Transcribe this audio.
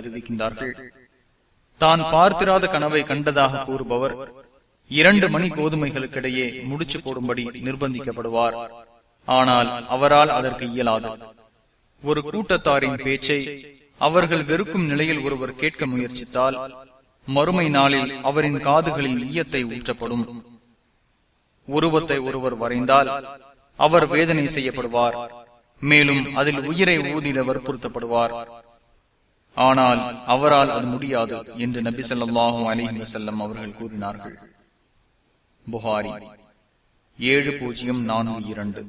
அறிவிக்கின்றார்கள் தான் பார்த்திராத கனவை கண்டதாக கூறுபவர் இரண்டு மணி கோதுமைகளுக்கிடையே முடிச்சு போடும்படி நிர்பந்திக்கப்படுவார். ஆனால் அவரால் அதற்கு இயலாது. ஒரு கூட்டத்தாரின் பேச்சை அவர்கள் வெறுக்கும் நிலையில் ஒருவர் கேட்க முயற்சித்தால் மறுமை நாளில் அவரின் காதுகளில் ஈயத்தை ஊற்றப்படும். உருவத்தை ஒருவர் வரைந்தால் அவர் வேதனை செய்யப்படுவார். மேலும் அதில் உயிரை ஊதிட வற்புறுத்தப்படுவார் ஆனால் அவரால் அது முடியாது என்று நபி சொல்லாஹும் அலி வசல்லம் அவர்கள் கூறினார்கள். புகாரி ஏழு பூஜ்ஜியம் நான்கு இரண்டு.